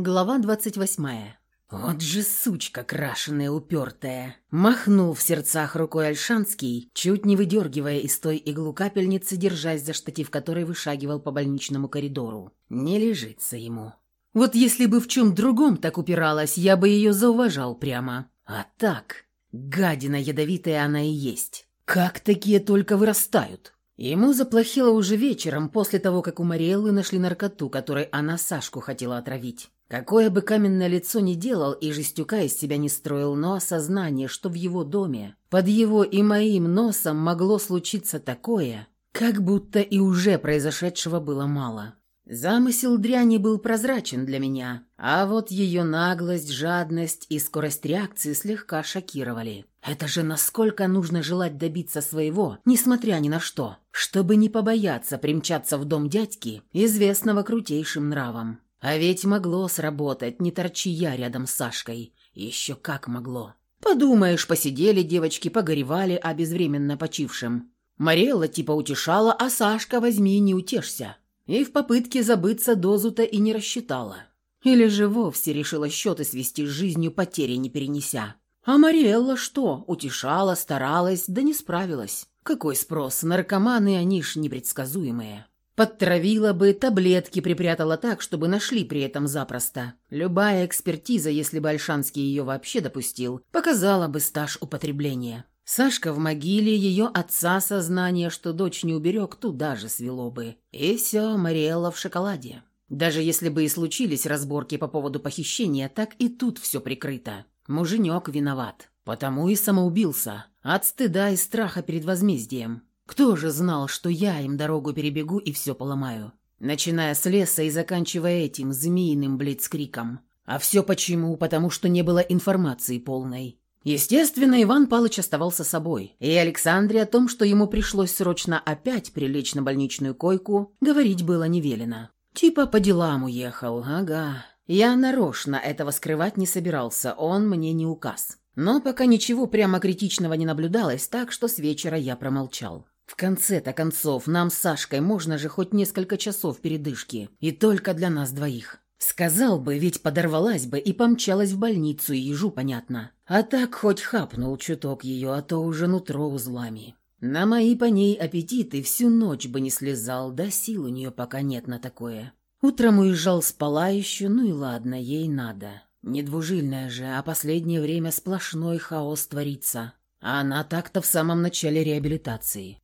Глава двадцать восьмая. Вот же сучка крашеная упертая. Махнул в сердцах рукой Альшанский, чуть не выдергивая из той иглу капельницы, держась за штатив которой вышагивал по больничному коридору. Не лежится ему. Вот если бы в чем другом так упиралась, я бы ее зауважал прямо. А так, гадина ядовитая она и есть. Как такие только вырастают? Ему заплохело уже вечером, после того, как у Мариэллы нашли наркоту, которой она Сашку хотела отравить. Какое бы каменное лицо ни делал и жестюка из себя не строил, но осознание, что в его доме, под его и моим носом могло случиться такое, как будто и уже произошедшего было мало. Замысел дряни был прозрачен для меня, а вот ее наглость, жадность и скорость реакции слегка шокировали. Это же насколько нужно желать добиться своего, несмотря ни на что, чтобы не побояться примчаться в дом дядьки, известного крутейшим нравом. А ведь могло сработать, не торчи я рядом с Сашкой. Еще как могло. Подумаешь, посидели девочки, погоревали о безвременно почившем. Марелла типа утешала, а Сашка возьми не утешься. И в попытке забыться дозу-то и не рассчитала. Или же вовсе решила счеты свести с жизнью, потери не перенеся. А Мариэлла что? Утешала, старалась, да не справилась. Какой спрос? Наркоманы, они ж непредсказуемые. Подтравила бы, таблетки припрятала так, чтобы нашли при этом запросто. Любая экспертиза, если бы Альшанский ее вообще допустил, показала бы стаж употребления. Сашка в могиле, ее отца сознание, что дочь не уберег, туда же свело бы. И все, Мариэлла в шоколаде. Даже если бы и случились разборки по поводу похищения, так и тут все прикрыто. Муженек виноват. Потому и самоубился. От стыда и страха перед возмездием. Кто же знал, что я им дорогу перебегу и все поломаю? Начиная с леса и заканчивая этим змеиным блицкриком. А все почему? Потому что не было информации полной. Естественно, Иван Палыч оставался собой, и Александре о том, что ему пришлось срочно опять прилечь на больничную койку, говорить было не велено. Типа по делам уехал, ага. Я нарочно этого скрывать не собирался, он мне не указ. Но пока ничего прямо критичного не наблюдалось, так что с вечера я промолчал. В конце-то концов, нам с Сашкой можно же хоть несколько часов передышки, и только для нас двоих. Сказал бы, ведь подорвалась бы и помчалась в больницу, ежу понятно. А так хоть хапнул чуток ее, а то уже нутро узлами. На мои по ней аппетиты всю ночь бы не слезал, да сил у нее пока нет на такое. Утром уезжал спала еще, ну и ладно, ей надо. Недвужильная же, а последнее время сплошной хаос творится. А она так-то в самом начале реабилитации.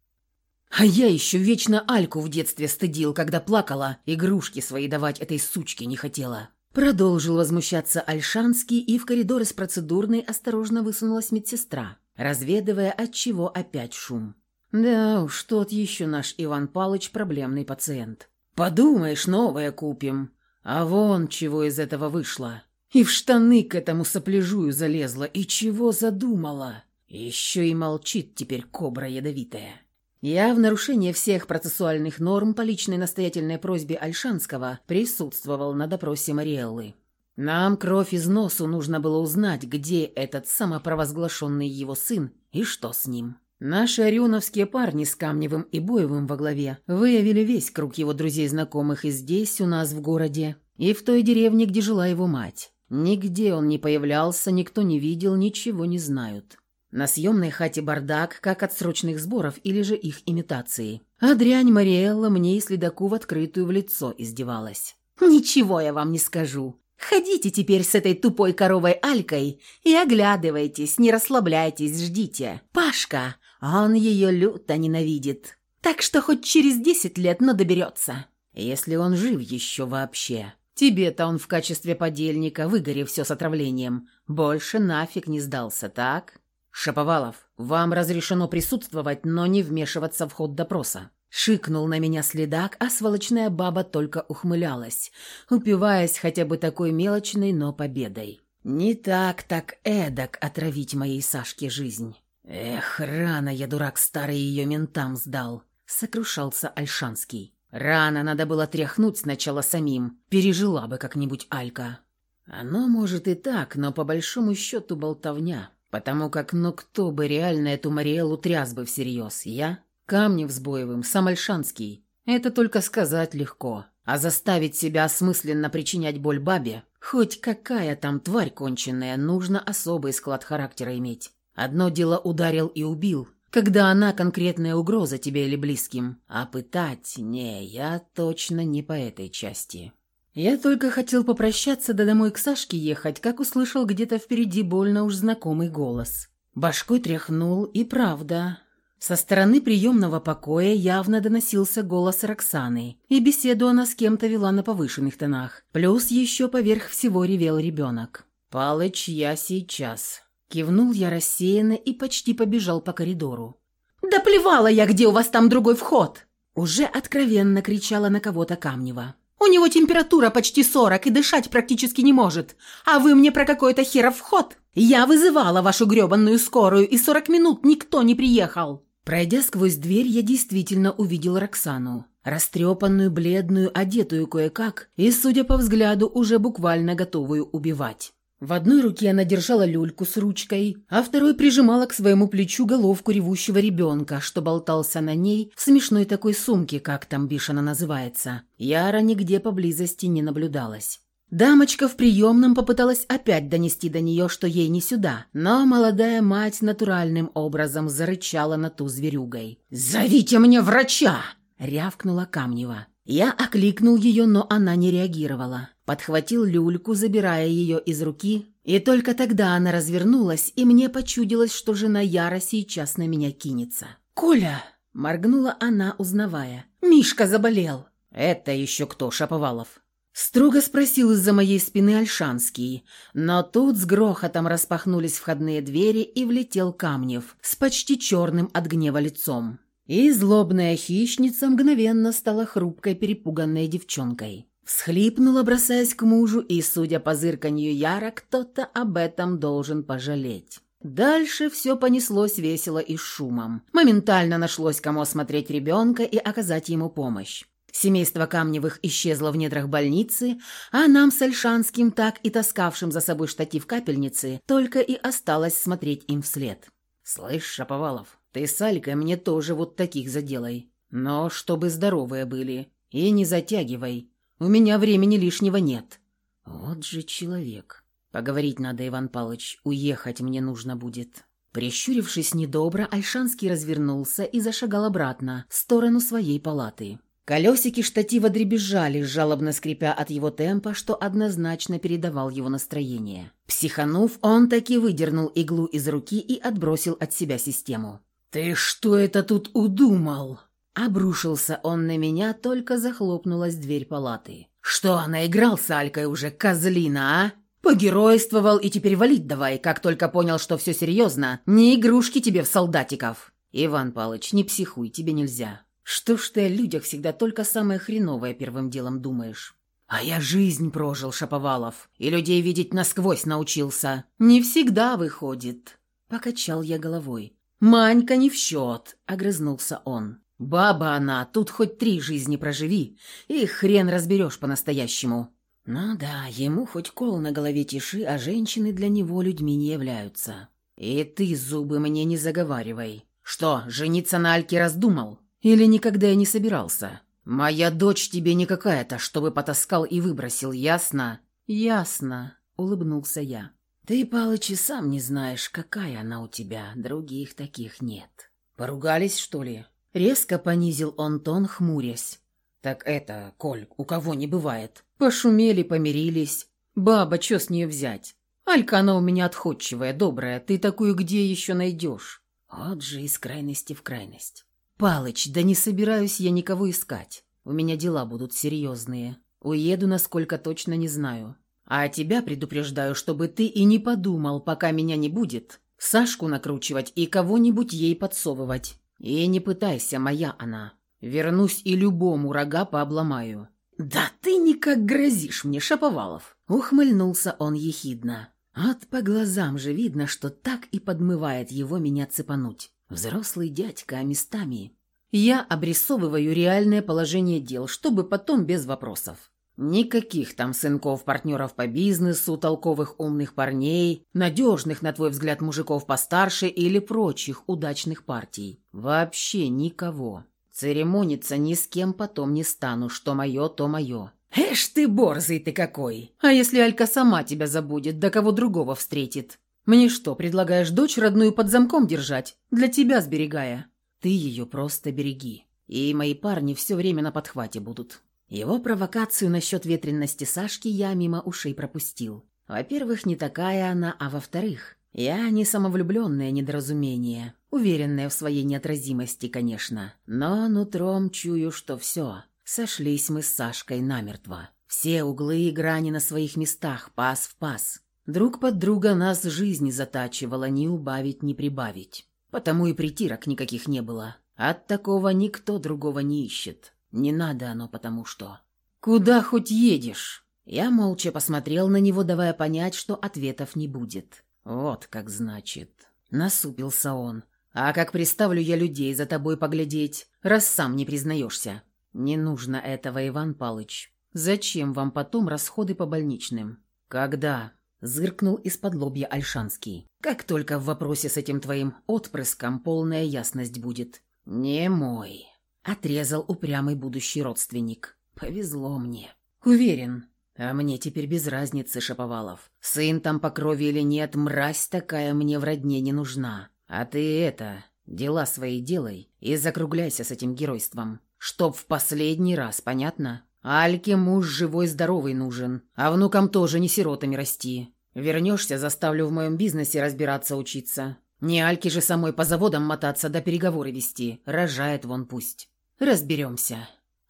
А я еще вечно Альку в детстве стыдил, когда плакала, игрушки свои давать этой сучке не хотела. Продолжил возмущаться Альшанский, и в коридор из процедурной осторожно высунулась медсестра, разведывая, от чего опять шум. Да уж, тот еще наш Иван Палыч проблемный пациент. Подумаешь, новое купим. А вон чего из этого вышло. И в штаны к этому сопляжую залезла, и чего задумала. Еще и молчит теперь кобра ядовитая. Я в нарушение всех процессуальных норм по личной настоятельной просьбе Альшанского присутствовал на допросе Мариэллы. Нам кровь из носу нужно было узнать, где этот самопровозглашенный его сын и что с ним. Наши орионовские парни с Камневым и Боевым во главе выявили весь круг его друзей-знакомых и здесь, у нас в городе, и в той деревне, где жила его мать. Нигде он не появлялся, никто не видел, ничего не знают. На съемной хате бардак, как от срочных сборов или же их имитации. А дрянь Мариэлла мне и следаку в открытую в лицо издевалась. «Ничего я вам не скажу. Ходите теперь с этой тупой коровой Алькой и оглядывайтесь, не расслабляйтесь, ждите. Пашка, он ее люто ненавидит. Так что хоть через десять лет, но доберется. Если он жив еще вообще. Тебе-то он в качестве подельника, выгорев все с отравлением, больше нафиг не сдался, так?» «Шаповалов, вам разрешено присутствовать, но не вмешиваться в ход допроса». Шикнул на меня следак, а сволочная баба только ухмылялась, упиваясь хотя бы такой мелочной, но победой. «Не так, так эдак отравить моей Сашке жизнь». «Эх, рано я, дурак старый, ее ментам сдал», — сокрушался Альшанский. «Рано надо было тряхнуть сначала самим, пережила бы как-нибудь Алька». «Оно может и так, но по большому счету болтовня». Потому как ну кто бы реально эту Мариэлу тряс бы всерьез? Я? Камнев с Боевым, сам Альшанский. Это только сказать легко. А заставить себя осмысленно причинять боль бабе, Хоть какая там тварь конченная, нужно особый склад характера иметь. Одно дело ударил и убил, когда она конкретная угроза тебе или близким. А пытать, не, я точно не по этой части. Я только хотел попрощаться да домой к Сашке ехать, как услышал где-то впереди больно уж знакомый голос. Башкой тряхнул, и правда. Со стороны приемного покоя явно доносился голос Роксаны, и беседу она с кем-то вела на повышенных тонах. Плюс еще поверх всего ревел ребенок. «Палыч, я сейчас», Кивнул я рассеянно и почти побежал по коридору. «Да плевала я, где у вас там другой вход!» Уже откровенно кричала на кого-то Камнева. «У него температура почти сорок и дышать практически не может. А вы мне про какой-то херов вход? Я вызывала вашу гребанную скорую, и сорок минут никто не приехал!» Пройдя сквозь дверь, я действительно увидел Роксану. Растрепанную, бледную, одетую кое-как и, судя по взгляду, уже буквально готовую убивать. В одной руке она держала люльку с ручкой, а второй прижимала к своему плечу головку ревущего ребенка, что болтался на ней в смешной такой сумке, как там бишь называется. Яра нигде поблизости не наблюдалась. Дамочка в приемном попыталась опять донести до нее, что ей не сюда, но молодая мать натуральным образом зарычала на ту зверюгой. «Зовите мне врача!» — рявкнула Камнева. Я окликнул ее, но она не реагировала. Подхватил люльку, забирая ее из руки, и только тогда она развернулась, и мне почудилось, что жена Яра сейчас на меня кинется. «Коля!» – моргнула она, узнавая. «Мишка заболел!» «Это еще кто, Шаповалов?» Строго спросил из-за моей спины Альшанский, но тут с грохотом распахнулись входные двери и влетел Камнев с почти черным от гнева лицом. И злобная хищница мгновенно стала хрупкой перепуганной девчонкой. Всхлипнула, бросаясь к мужу, и, судя по зырканью Яра, кто-то об этом должен пожалеть. Дальше все понеслось весело и шумом. Моментально нашлось, кому осмотреть ребенка и оказать ему помощь. Семейство Камневых исчезло в недрах больницы, а нам с Альшанским, так и таскавшим за собой штатив капельницы, только и осталось смотреть им вслед. «Слышь, Шаповалов, ты с Алькой мне тоже вот таких заделай. Но чтобы здоровые были. И не затягивай. У меня времени лишнего нет». «Вот же человек. Поговорить надо, Иван Палыч. Уехать мне нужно будет». Прищурившись недобро, Альшанский развернулся и зашагал обратно, в сторону своей палаты. Колесики штатива дребезжали, жалобно скрипя от его темпа, что однозначно передавал его настроение. Психанув, он таки выдернул иглу из руки и отбросил от себя систему. «Ты что это тут удумал?» Обрушился он на меня, только захлопнулась дверь палаты. «Что, наиграл с Алькой уже, козлина, а? Погеройствовал и теперь валить давай, как только понял, что все серьезно. Не игрушки тебе в солдатиков!» «Иван Палыч, не психуй, тебе нельзя. Что ж ты о людях всегда только самое хреновое первым делом думаешь?» «А я жизнь прожил, Шаповалов, и людей видеть насквозь научился. Не всегда выходит». Покачал я головой. «Манька не в счет», — огрызнулся он. Баба она, тут хоть три жизни проживи, и хрен разберешь по-настоящему. Ну да, ему хоть кол на голове тиши, а женщины для него людьми не являются. И ты зубы мне не заговаривай. Что, жениться на Альке раздумал? Или никогда и не собирался? Моя дочь тебе не какая-то, чтобы потаскал и выбросил, ясно? Ясно, улыбнулся я. Ты, Палыч, и сам не знаешь, какая она у тебя, других таких нет. Поругались, что ли? Резко понизил он тон, хмурясь. «Так это, Коль, у кого не бывает. Пошумели, помирились. Баба, что с нее взять? Алька она у меня отходчивая, добрая. Ты такую где еще найдешь?» Вот же из крайности в крайность. «Палыч, да не собираюсь я никого искать. У меня дела будут серьезные. Уеду, насколько точно не знаю. А тебя предупреждаю, чтобы ты и не подумал, пока меня не будет, Сашку накручивать и кого-нибудь ей подсовывать. И не пытайся, моя она. Вернусь и любому рога пообломаю». «Да ты никак грозишь мне, Шаповалов!» Ухмыльнулся он ехидно. От по глазам же видно, что так и подмывает его меня цепануть. Взрослый дядька, а местами... Я обрисовываю реальное положение дел, чтобы потом без вопросов. Никаких там сынков-партнеров по бизнесу, толковых умных парней, надежных, на твой взгляд, мужиков постарше или прочих удачных партий. Вообще никого. Церемониться ни с кем потом не стану, что мое, то мое. «Эш ты, борзый ты какой! А если Алька сама тебя забудет, да кого другого встретит? Мне что, предлагаешь дочь родную под замком держать, для тебя сберегая? Ты ее просто береги. И мои парни все время на подхвате будут». Его провокацию насчет ветренности Сашки я мимо ушей пропустил. Во-первых, не такая она, а во-вторых, я не самовлюбленное недоразумение, уверенное в своей неотразимости, конечно, но нутром чую, что все, сошлись мы с Сашкой намертво. Все углы и грани на своих местах, пас в пас. Друг под друга нас жизнь затачивала, ни убавить, ни прибавить. Потому и притирок никаких не было. От такого никто другого не ищет. Не надо оно потому что. «Куда хоть едешь?» Я молча посмотрел на него, давая понять, что ответов не будет. «Вот как значит». Насупился он. «А как приставлю я людей за тобой поглядеть, раз сам не признаешься?» «Не нужно этого, Иван Палыч. Зачем вам потом расходы по больничным?» «Когда?» — зыркнул из-под лобья Альшанский. «Как только в вопросе с этим твоим отпрыском полная ясность будет». «Не мой». Отрезал упрямый будущий родственник. «Повезло мне». «Уверен». «А мне теперь без разницы, Шаповалов. Сын там по крови или нет, мразь такая мне в родне не нужна. А ты это, дела свои делай и закругляйся с этим геройством. Чтоб в последний раз, понятно? Альке муж живой-здоровый нужен, а внукам тоже не сиротами расти. Вернешься, заставлю в моем бизнесе разбираться учиться. Не Альке же самой по заводам мотаться да переговоры вести. Рожает вон пусть». Разберемся.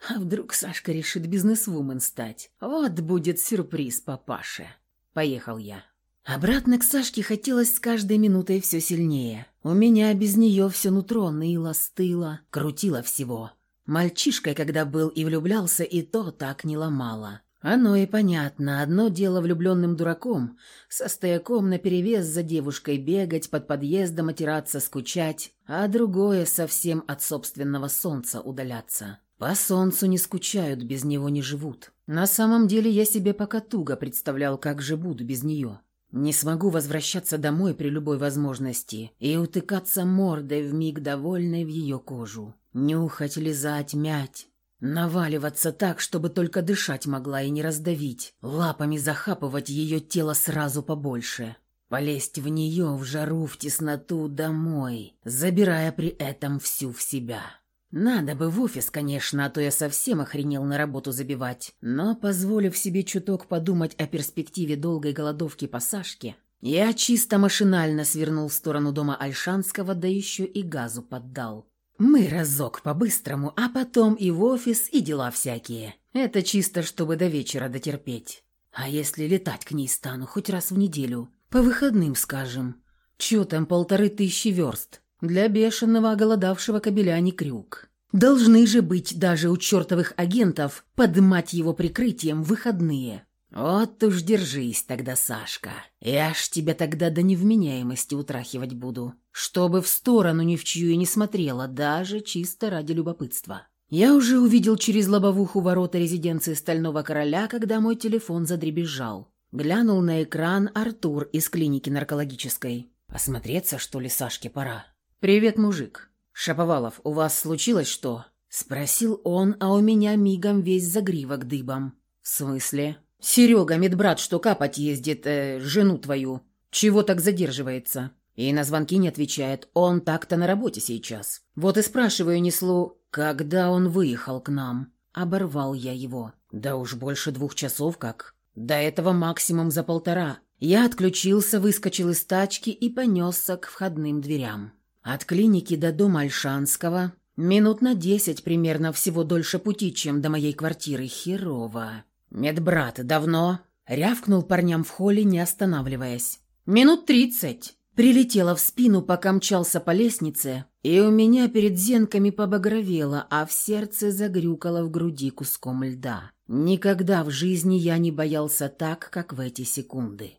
А вдруг Сашка решит бизнесвумен стать? Вот будет сюрприз папаше. Поехал я. Обратно к Сашке хотелось с каждой минутой все сильнее. У меня без нее все нутро ныло, стыло, крутило всего. Мальчишкой, когда был и влюблялся, и то так не ломало. Оно и понятно. Одно дело влюбленным дураком, со стояком наперевес за девушкой бегать, под подъездом отираться, скучать, а другое совсем от собственного солнца удаляться. По солнцу не скучают, без него не живут. На самом деле я себе пока туго представлял, как же буду без нее. Не смогу возвращаться домой при любой возможности и утыкаться мордой в миг довольной в ее кожу. Нюхать, лизать, мять. Наваливаться так, чтобы только дышать могла и не раздавить, лапами захапывать ее тело сразу побольше. Полезть в нее, в жару, в тесноту, домой, забирая при этом всю в себя. Надо бы в офис, конечно, а то я совсем охренел на работу забивать. Но, позволив себе чуток подумать о перспективе долгой голодовки по Сашке, я чисто машинально свернул в сторону дома Альшанского, да еще и газу поддал. Мы разок по-быстрому, а потом и в офис, и дела всякие. Это чисто, чтобы до вечера дотерпеть. А если летать к ней стану хоть раз в неделю? По выходным, скажем. Чё там полторы тысячи верст? Для бешеного оголодавшего кобеля не крюк. Должны же быть даже у чертовых агентов под мать его прикрытием выходные. «Вот уж держись тогда, Сашка. Я ж тебя тогда до невменяемости утрахивать буду, чтобы в сторону ни в чью и не смотрела, даже чисто ради любопытства». Я уже увидел через лобовуху ворота резиденции Стального Короля, когда мой телефон задребезжал. Глянул на экран Артур из клиники наркологической. «Осмотреться, что ли, Сашке пора?» «Привет, мужик. Шаповалов, у вас случилось что?» Спросил он, а у меня мигом весь загривок дыбом. «В смысле?» «Серега, медбрат, что капать ездит, э, жену твою. Чего так задерживается?» И на звонки не отвечает. Он так-то на работе сейчас. Вот и спрашиваю неслу, когда он выехал к нам. Оборвал я его. Да уж больше двух часов как. До этого максимум за полтора. Я отключился, выскочил из тачки и понесся к входным дверям. От клиники до дома Альшанского минут на десять примерно всего дольше пути, чем до моей квартиры. Херово. «Медбрат, давно?» — рявкнул парням в холле, не останавливаясь. «Минут тридцать!» Прилетела в спину, пока мчался по лестнице, и у меня перед зенками побагровело, а в сердце загрюкало в груди куском льда. Никогда в жизни я не боялся так, как в эти секунды.